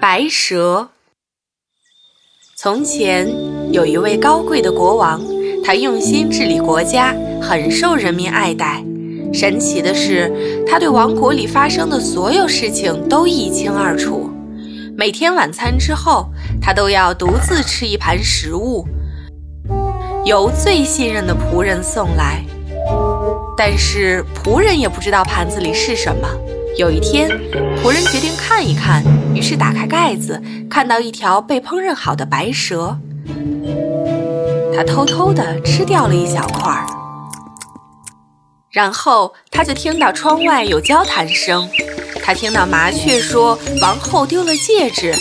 白蛇。从前有一位高贵的国王，他用心治理国家，很受人民爱戴。神奇的是，他对王国里发生的所有事情都一清二楚。每天晚餐之后，他都要独自吃一盘食物，由最信任的仆人送来。但是仆人也不知道盘子里是什么。有一天，仆人决定看一看，于是打开盖子，看到一条被烹饪好的白蛇。他偷偷地吃掉了一小块儿，然后他就听到窗外有交谈声。他听到麻雀说：“王后丢了戒指，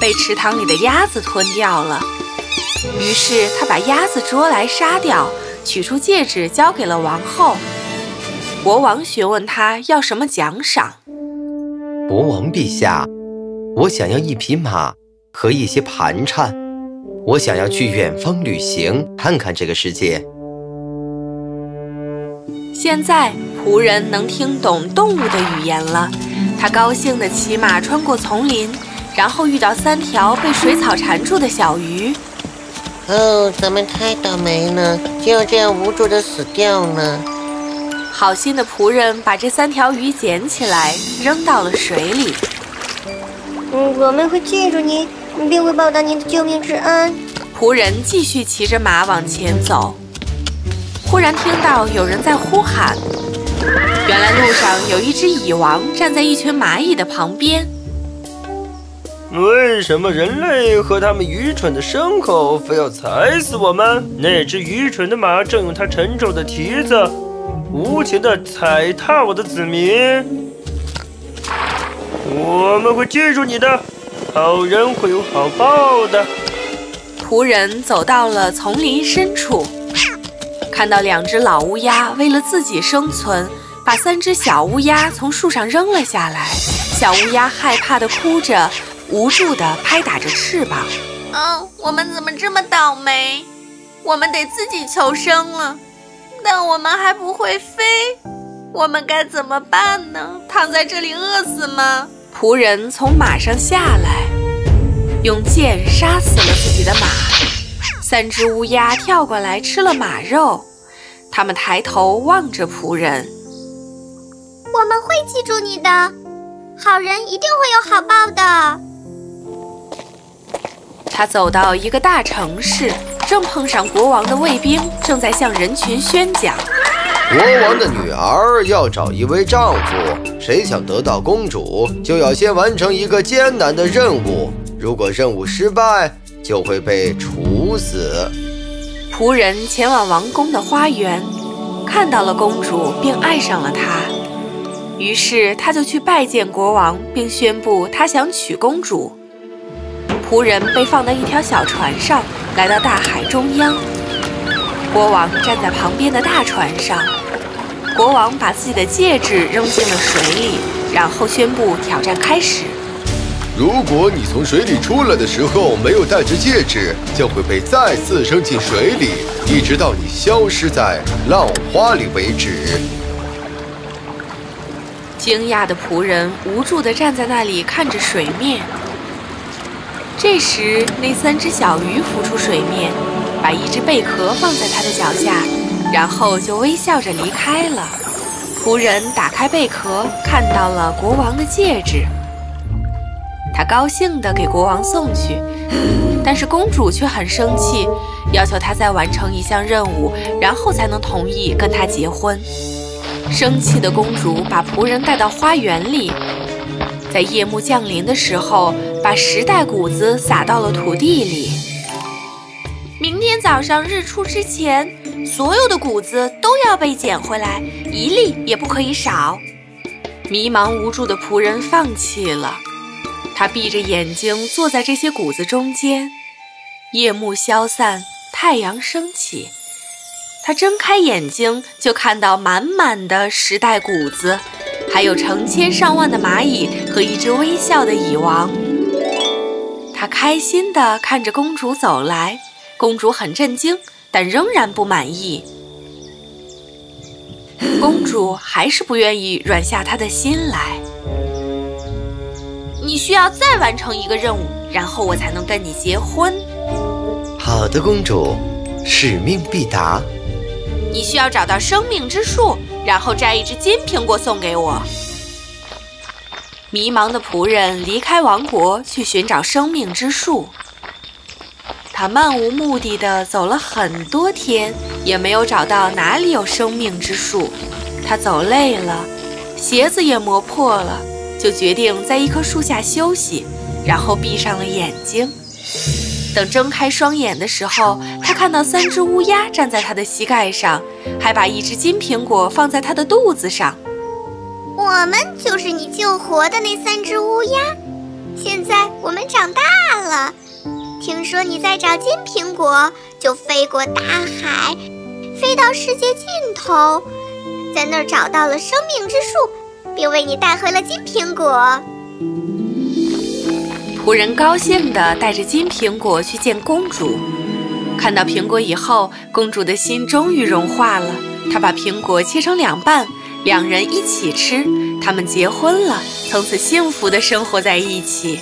被池塘里的鸭子吞掉了。”于是他把鸭子捉来杀掉，取出戒指交给了王后。国王询问他要什么奖赏。国王陛下，我想要一匹马和一些盘缠。我想要去远方旅行，看看这个世界。现在仆人能听懂动物的语言了。他高兴地骑马穿过丛林，然后遇到三条被水草缠住的小鱼。哦，咱们太倒霉了，就这样无助地死掉了。好心的仆人把这三条鱼捡起来，扔到了水里。嗯，我们会记住你，并会报答您的救命之恩。仆人继续骑着马往前走，忽然听到有人在呼喊。原来路上有一只蚁王站在一群蚂蚁的旁边。为什么人类和他们愚蠢的牲口非要踩死我们？那只愚蠢的马正用它沉重的蹄子无情的踩踏我的子民。我们会记住你的，好人会有好报的。仆人走到了丛林深处，看到两只老乌鸦为了自己生存。把三只小乌鸦从树上扔了下来，小乌鸦害怕的哭着，无助的拍打着翅膀。嗯，我们怎么这么倒霉？我们得自己求生了，但我们还不会飞，我们该怎么办呢？躺在这里饿死吗？仆人从马上下来，用剑杀死了自己的马。三只乌鸦跳过来吃了马肉，他们抬头望着仆人。我们会记住你的，好人一定会有好报的。他走到一个大城市，正碰上国王的卫兵正在向人群宣讲：国王的女儿要找一位丈夫，谁想得到公主，就要先完成一个艰难的任务。如果任务失败，就会被处死。仆人前往王宫的花园，看到了公主，并爱上了她。于是他就去拜见国王，并宣布他想娶公主。仆人被放到一条小船上，来到大海中央。国王站在旁边的大船上。国王把自己的戒指扔进了水里，然后宣布挑战开始。如果你从水里出来的时候没有带着戒指，将会被再次扔进水里，一直到你消失在浪花里为止。惊讶的仆人无助地站在那里看着水面。这时，那三只小鱼浮出水面，把一只贝壳放在他的脚下，然后就微笑着离开了。仆人打开贝壳，看到了国王的戒指，他高兴地给国王送去。但是公主却很生气，要求他再完成一项任务，然后才能同意跟他结婚。生气的公主把仆人带到花园里，在夜幕降临的时候，把十袋谷子撒到了土地里。明天早上日出之前，所有的谷子都要被捡回来，一粒也不可以少。迷茫无助的仆人放弃了，他闭着眼睛坐在这些谷子中间。夜幕消散，太阳升起。他睁开眼睛，就看到满满的十袋谷子，还有成千上万的蚂蚁和一只微笑的蚁王。他开心地看着公主走来，公主很震惊，但仍然不满意。公主还是不愿意软下她的心来。你需要再完成一个任务，然后我才能跟你结婚。好的，公主，使命必达。你需要找到生命之树，然后摘一只金苹果送给我。迷茫的仆人离开王国去寻找生命之树，他漫无目的地走了很多天，也没有找到哪里有生命之树。他走累了，鞋子也磨破了，就决定在一棵树下休息，然后闭上了眼睛。等睁开双眼的时候，他看到三只乌鸦站在他的膝盖上，还把一只金苹果放在他的肚子上。我们就是你救活的那三只乌鸦。现在我们长大了，听说你在找金苹果，就飞过大海，飞到世界尽头，在那儿找到了生命之树，并为你带回了金苹果。仆人高兴地带着金苹果去见公主。看到苹果以后，公主的心终于融化了。她把苹果切成两半，两人一起吃。他们结婚了，从此幸福地生活在一起。